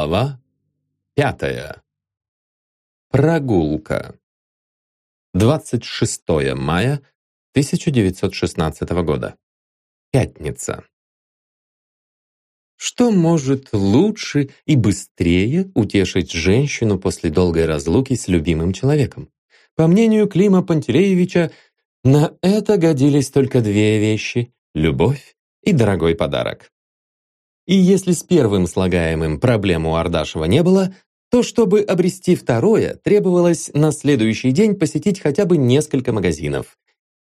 Глава пятая. Прогулка. 26 мая 1916 года. Пятница. Что может лучше и быстрее утешить женщину после долгой разлуки с любимым человеком? По мнению Клима Пантелеевича, на это годились только две вещи – любовь и дорогой подарок. И если с первым слагаемым проблем у Ардашева не было, то чтобы обрести второе, требовалось на следующий день посетить хотя бы несколько магазинов.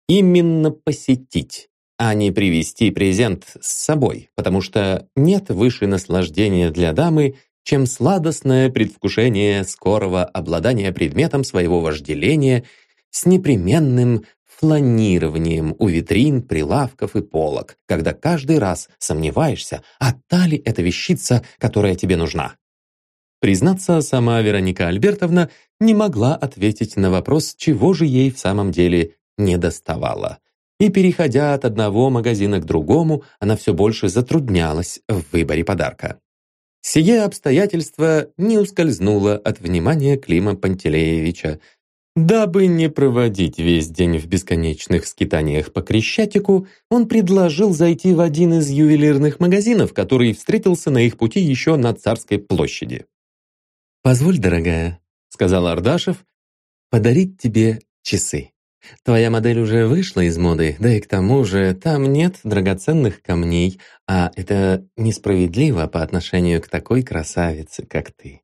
Именно посетить, а не привезти презент с собой, потому что нет выше наслаждения для дамы, чем сладостное предвкушение скорого обладания предметом своего вожделения с непременным планированием у витрин, прилавков и полок, когда каждый раз сомневаешься, а та ли эта вещица, которая тебе нужна. Признаться, сама Вероника Альбертовна не могла ответить на вопрос, чего же ей в самом деле не доставало. И переходя от одного магазина к другому, она все больше затруднялась в выборе подарка. Сие обстоятельство не ускользнуло от внимания Клима Пантелеевича, Дабы не проводить весь день в бесконечных скитаниях по Крещатику, он предложил зайти в один из ювелирных магазинов, который встретился на их пути еще на Царской площади. «Позволь, дорогая», — сказал Ардашев, — «подарить тебе часы. Твоя модель уже вышла из моды, да и к тому же там нет драгоценных камней, а это несправедливо по отношению к такой красавице, как ты».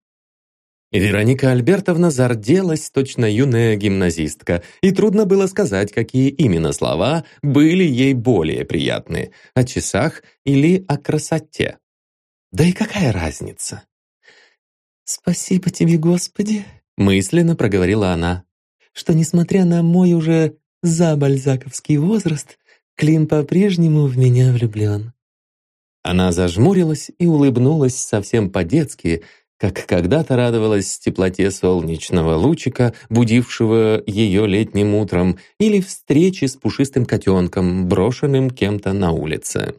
Вероника Альбертовна зарделась, точно юная гимназистка, и трудно было сказать, какие именно слова были ей более приятны – о часах или о красоте. Да и какая разница? «Спасибо тебе, Господи!» – мысленно проговорила она, что, несмотря на мой уже забальзаковский возраст, Клим по-прежнему в меня влюблен. Она зажмурилась и улыбнулась совсем по-детски – как когда-то радовалась теплоте солнечного лучика, будившего ее летним утром, или встрече с пушистым котенком, брошенным кем-то на улице.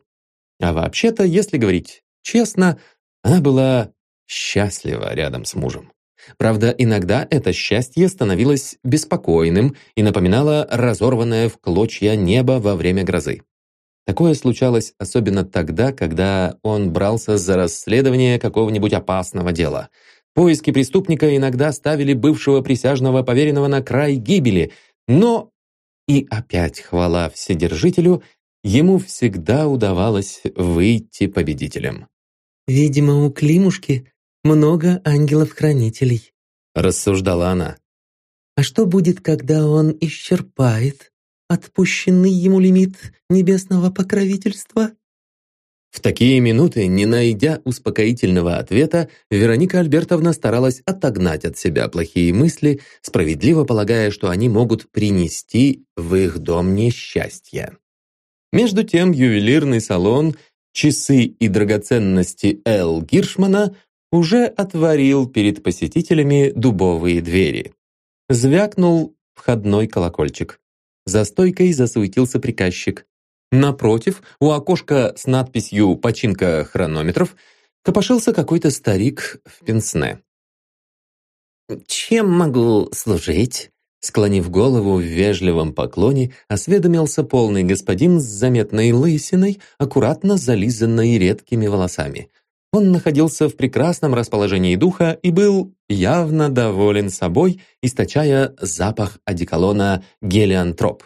А вообще-то, если говорить честно, она была счастлива рядом с мужем. Правда, иногда это счастье становилось беспокойным и напоминало разорванное в клочья небо во время грозы. Такое случалось особенно тогда, когда он брался за расследование какого-нибудь опасного дела. Поиски преступника иногда ставили бывшего присяжного поверенного на край гибели, но, и опять хвала Вседержителю, ему всегда удавалось выйти победителем. «Видимо, у Климушки много ангелов-хранителей», рассуждала она. «А что будет, когда он исчерпает отпущенный ему лимит небесного покровительства? В такие минуты, не найдя успокоительного ответа, Вероника Альбертовна старалась отогнать от себя плохие мысли, справедливо полагая, что они могут принести в их дом несчастье. Между тем ювелирный салон «Часы и драгоценности Л. Гиршмана» уже отворил перед посетителями дубовые двери. Звякнул входной колокольчик. За стойкой засуетился приказчик. Напротив, у окошка с надписью «Починка хронометров» копошился какой-то старик в пенсне. «Чем могу служить?» Склонив голову в вежливом поклоне, осведомился полный господин с заметной лысиной, аккуратно зализанной редкими волосами. Он находился в прекрасном расположении духа и был явно доволен собой, источая запах одеколона гелиантроп.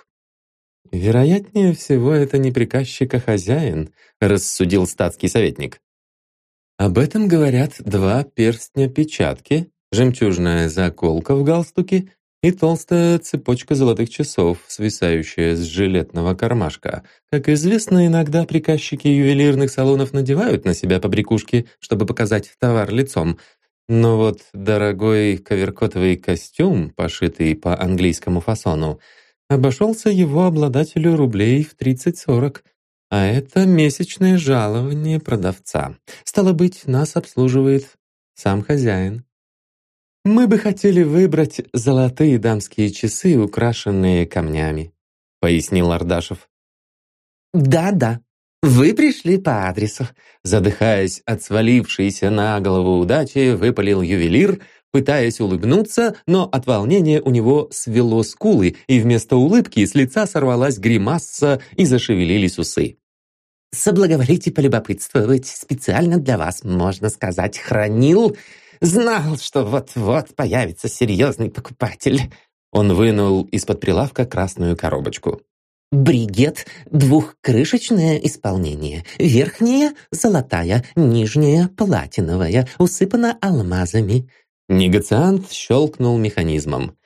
«Вероятнее всего, это не приказчик, а хозяин», — рассудил статский советник. Об этом говорят два перстня печатки, жемчужная заколка в галстуке и толстая цепочка золотых часов, свисающая с жилетного кармашка. Как известно, иногда приказчики ювелирных салонов надевают на себя побрякушки, чтобы показать товар лицом. Но вот дорогой коверкотовый костюм, пошитый по английскому фасону, обошелся его обладателю рублей в 30-40, а это месячное жалование продавца. Стало быть, нас обслуживает сам хозяин. «Мы бы хотели выбрать золотые дамские часы, украшенные камнями», пояснил Ардашев. «Да-да», «Вы пришли по адресу», задыхаясь от свалившейся на голову удачи, выпалил ювелир, пытаясь улыбнуться, но от волнения у него свело скулы, и вместо улыбки с лица сорвалась гримаса и зашевелились усы. «Соблаговолите полюбопытствовать, специально для вас, можно сказать, хранил. Знал, что вот-вот появится серьезный покупатель». Он вынул из-под прилавка красную коробочку. Бригет – двухкрышечное исполнение. Верхняя – золотая, нижняя – платиновая, усыпана алмазами. Негациант щелкнул механизмом.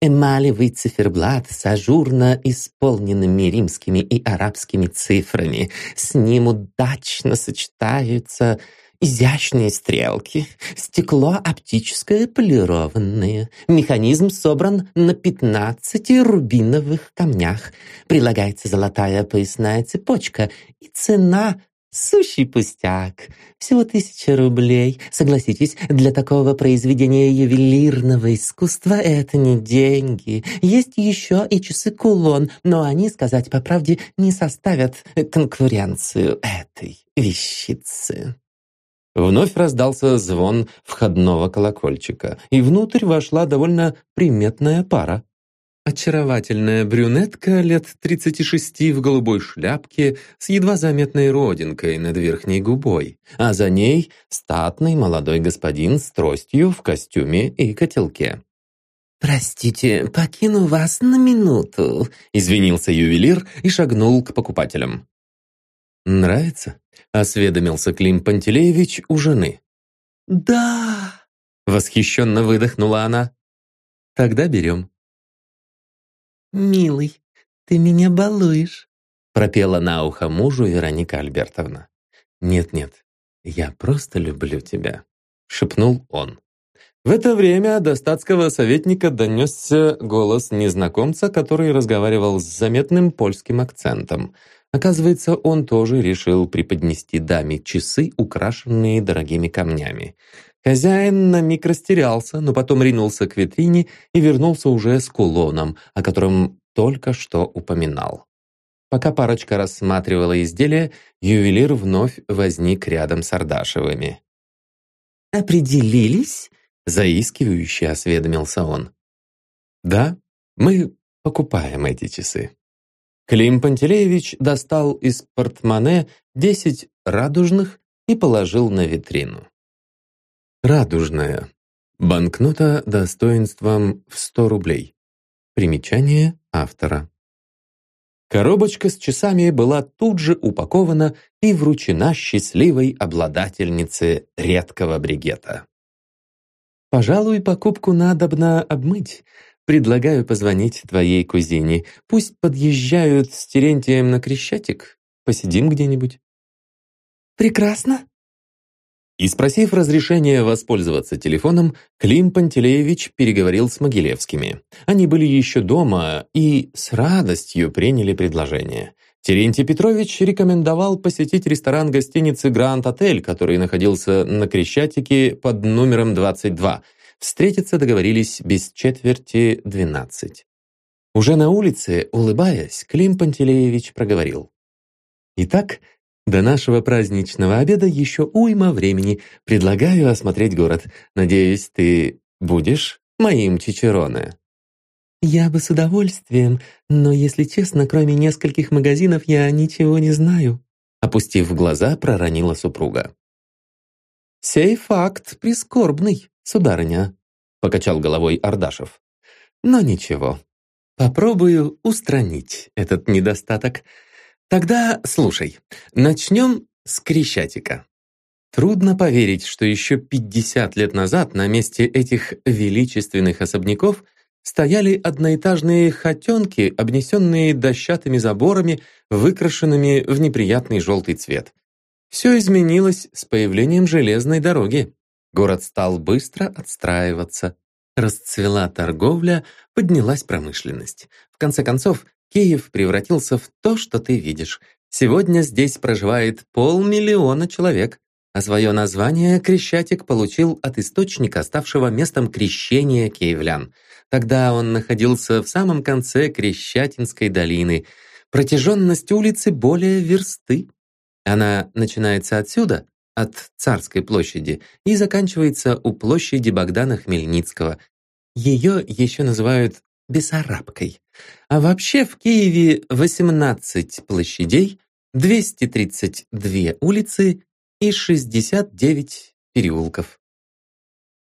Эмалевый циферблат с ажурно исполненными римскими и арабскими цифрами. С ним удачно сочетаются изящные стрелки, стекло оптическое полированное. Механизм собран на 15 рубиновых камнях. Прилагается золотая поясная цепочка, и цена Сущий пустяк. Всего тысяча рублей. Согласитесь, для такого произведения ювелирного искусства это не деньги. Есть еще и часы-кулон, но они, сказать по правде, не составят конкуренцию этой вещицы. Вновь раздался звон входного колокольчика, и внутрь вошла довольно приметная пара. Очаровательная брюнетка лет 36 в голубой шляпке с едва заметной родинкой над верхней губой, а за ней статный молодой господин с тростью в костюме и котелке. «Простите, покину вас на минуту», — извинился ювелир и шагнул к покупателям. «Нравится?» — осведомился Клим Пантелеевич у жены. «Да!» — восхищенно выдохнула она. «Тогда берем». «Милый, ты меня балуешь», — пропела на ухо мужу Вероника Альбертовна. «Нет-нет, я просто люблю тебя», — шепнул он. В это время до статского советника донесся голос незнакомца, который разговаривал с заметным польским акцентом. Оказывается, он тоже решил преподнести даме часы, украшенные дорогими камнями. Хозяин на миг растерялся, но потом ринулся к витрине и вернулся уже с кулоном, о котором только что упоминал. Пока парочка рассматривала изделие, ювелир вновь возник рядом с Ардашевыми. «Определились?» — заискивающе осведомился он. «Да, мы покупаем эти часы». Клим Пантелеевич достал из портмоне десять радужных и положил на витрину. Радужная. Банкнота достоинством в 100 рублей. Примечание автора. Коробочка с часами была тут же упакована и вручена счастливой обладательнице редкого бригета. «Пожалуй, покупку надобно обмыть. Предлагаю позвонить твоей кузине. Пусть подъезжают с Терентием на Крещатик. Посидим где-нибудь». «Прекрасно», и спросив разрешения воспользоваться телефоном, Клим Пантелеевич переговорил с Могилевскими. Они были еще дома и с радостью приняли предложение. Терентий Петрович рекомендовал посетить ресторан гостиницы «Гранд Отель», который находился на Крещатике под номером 22. Встретиться договорились без четверти 12. Уже на улице, улыбаясь, Клим Пантелеевич проговорил. «Итак, до нашего праздничного обеда еще уйма времени. Предлагаю осмотреть город. Надеюсь, ты будешь моим Чичероне?» «Я бы с удовольствием, но, если честно, кроме нескольких магазинов я ничего не знаю», опустив глаза, проронила супруга. «Сей факт прискорбный, сударыня», покачал головой Ардашев. «Но ничего, попробую устранить этот недостаток. Тогда слушай, начнем с Крещатика. Трудно поверить, что еще 50 лет назад на месте этих величественных особняков стояли одноэтажные хотенки, обнесенные дощатыми заборами, выкрашенными в неприятный желтый цвет. Все изменилось с появлением железной дороги. Город стал быстро отстраиваться. Расцвела торговля, поднялась промышленность. В конце концов, Киев превратился в то, что ты видишь. Сегодня здесь проживает полмиллиона человек, а свое название Крещатик получил от источника, ставшего местом крещения киевлян. Тогда он находился в самом конце Крещатинской долины. Протяженность улицы более версты. Она начинается отсюда, от Царской площади, и заканчивается у площади Богдана Хмельницкого. Ее еще называют Бессарабкой. А вообще в Киеве 18 площадей, 232 улицы и 69 переулков.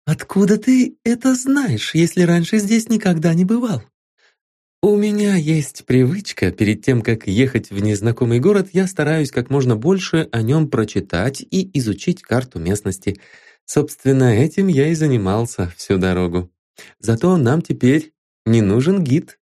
«Откуда ты это знаешь, если раньше здесь никогда не бывал?» «У меня есть привычка, перед тем, как ехать в незнакомый город, я стараюсь как можно больше о нем прочитать и изучить карту местности. Собственно, этим я и занимался всю дорогу. Зато нам теперь не нужен гид».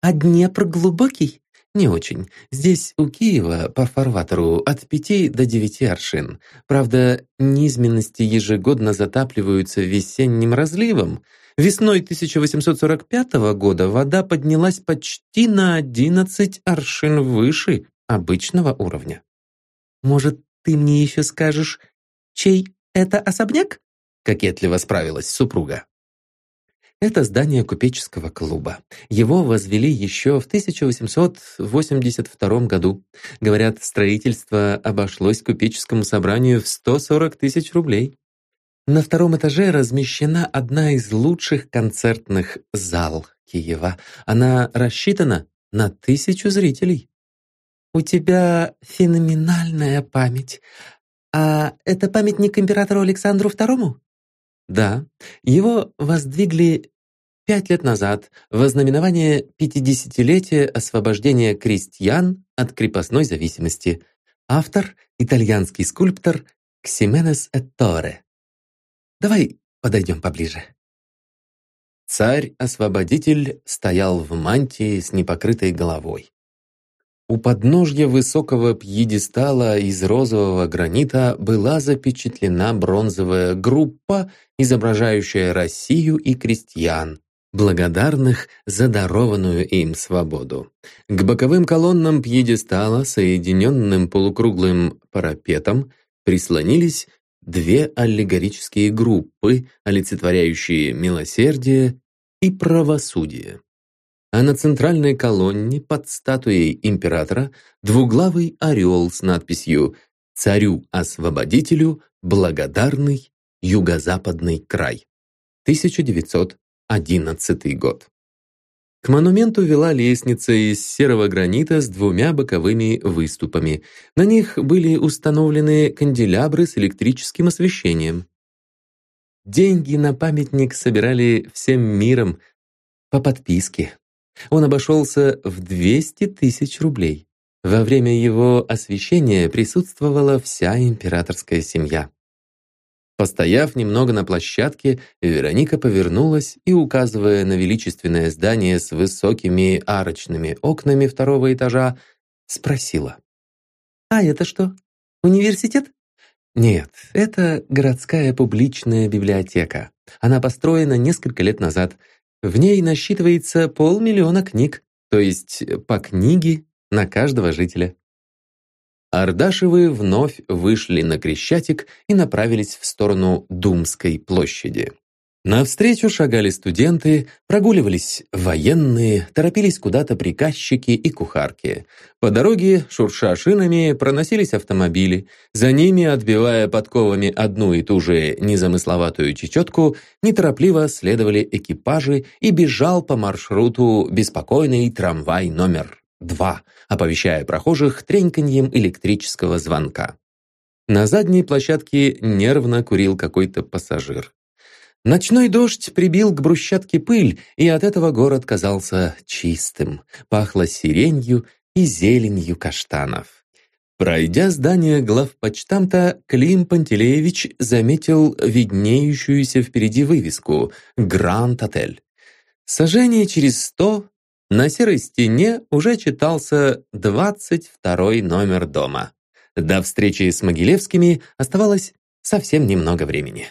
«А Днепр глубокий?» Не очень. Здесь у Киева по фарватеру от пяти до девяти аршин. Правда, низменности ежегодно затапливаются весенним разливом. Весной 1845 года вода поднялась почти на 11 аршин выше обычного уровня. «Может, ты мне еще скажешь, чей это особняк?» Кокетливо справилась супруга. Это здание купеческого клуба. Его возвели еще в 1882 году. Говорят, строительство обошлось купеческому собранию в 140 тысяч рублей. На втором этаже размещена одна из лучших концертных зал Киева. Она рассчитана на тысячу зрителей. «У тебя феноменальная память. А это памятник императору Александру II?» Да, его воздвигли Пять лет назад, в ознаменование 50-летия освобождения крестьян от крепостной зависимости, автор – итальянский скульптор Ксименес Этторе. Давай подойдем поближе. Царь-освободитель стоял в мантии с непокрытой головой. У подножья высокого пьедестала из розового гранита была запечатлена бронзовая группа, изображающая Россию и крестьян, благодарных за дарованную им свободу. К боковым колоннам пьедестала, соединенным полукруглым парапетом, прислонились две аллегорические группы, олицетворяющие милосердие и правосудие. А на центральной колонне под статуей императора двуглавый орел с надписью «Царю-освободителю благодарный юго-западный край». 1900 11 год. К монументу вела лестница из серого гранита с двумя боковыми выступами. На них были установлены канделябры с электрическим освещением. Деньги на памятник собирали всем миром по подписке. Он обошелся в 200 тысяч рублей. Во время его освещения присутствовала вся императорская семья. Постояв немного на площадке, Вероника повернулась и, указывая на величественное здание с высокими арочными окнами второго этажа, спросила. «А это что, университет?» «Нет, это городская публичная библиотека. Она построена несколько лет назад. В ней насчитывается полмиллиона книг, то есть по книге на каждого жителя». Ардашевы вновь вышли на Крещатик и направились в сторону Думской площади. Навстречу шагали студенты, прогуливались военные, торопились куда-то приказчики и кухарки. По дороге, шурша шинами, проносились автомобили. За ними, отбивая подковами одну и ту же незамысловатую чечетку, неторопливо следовали экипажи и бежал по маршруту беспокойный трамвай номер 2, оповещая прохожих треньканьем электрического звонка. На задней площадке нервно курил какой-то пассажир. Ночной дождь прибил к брусчатке пыль, и от этого город казался чистым, пахло сиренью и зеленью каштанов. Пройдя здание главпочтамта, Клим Пантелеевич заметил виднеющуюся впереди вывеску «Гранд-отель». Сожжение через сто на серой стене уже читался 22 номер дома. До встречи с Могилевскими оставалось совсем немного времени.